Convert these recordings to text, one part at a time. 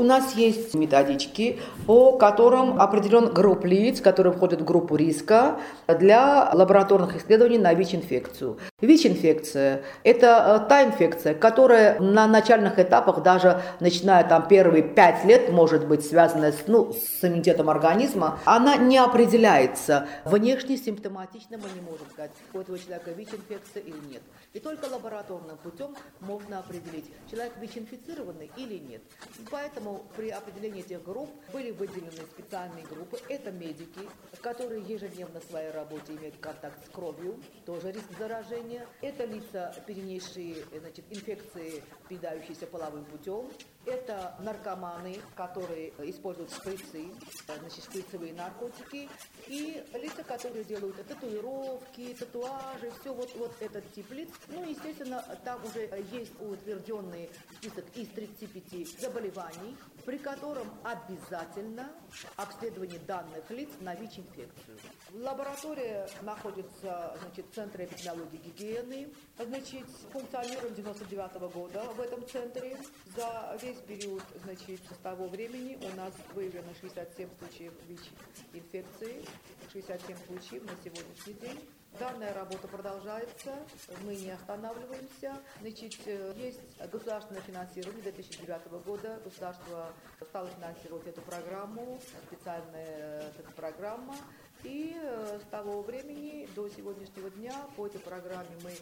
у нас есть методички, по которым определен групп лиц, которые входят в группу риска для лабораторных исследований на ВИЧ-инфекцию. ВИЧ-инфекция – это э, та инфекция, которая на начальных этапах, даже начиная там первые пять лет, может быть связана с, ну, с иммунитетом организма, она не определяется. Внешне симптоматично мы не можем сказать, у этого человека ВИЧ-инфекция или нет. И только лабораторным путем можно определить, человек ВИЧ-инфицированный или нет. Поэтому при определении этих групп были выделены специальные группы. Это медики, которые ежедневно в своей работе имеют контакт с кровью, тоже риск заражения. Это лица, перенесшие значит, инфекции, передающиеся половым путем. Это наркоманы, которые используют шприцы, значит, шприцевые наркотики, и лица, которые делают татуировки, татуажи, все вот, вот этот тип лиц. Ну, естественно, там уже есть утвержденный список из 35 заболеваний, при котором обязательно обследование данных лиц на ВИЧ-инфекцию. Лаборатория находится значит, в Центре эпидемиологии гигиены. Значит, функционируем 99 -го года в этом центре. За весь период значит, с того времени у нас выявлено 67 случаев ВИЧ-инфекции, 67 случаев на сегодняшний день. Данная работа продолжается, мы не останавливаемся. Значит, э, есть государственное финансирование 2009 года. Государство стало финансировать эту программу, специальная э, эта программа. И э, с того времени до сегодняшнего дня по этой программе мы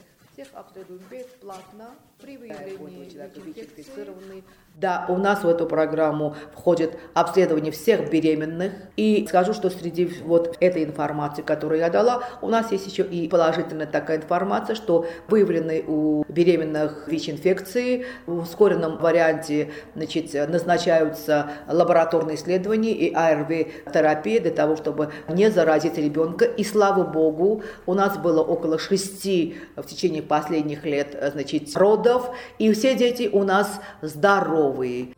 обследуем бесплатно при выявлении. Да, у нас в эту программу входит обследование всех беременных. И скажу, что среди вот этой информации, которую я дала, у нас есть еще и положительная такая информация, что выявлены у беременных ВИЧ-инфекции в ускоренном варианте значит, назначаются лабораторные исследования и АРВ-терапия для того, чтобы не заразить ребенка. И слава богу, у нас было около шести в течение последних лет значит, родов, и все дети у нас здоровые.